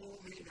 مؤمن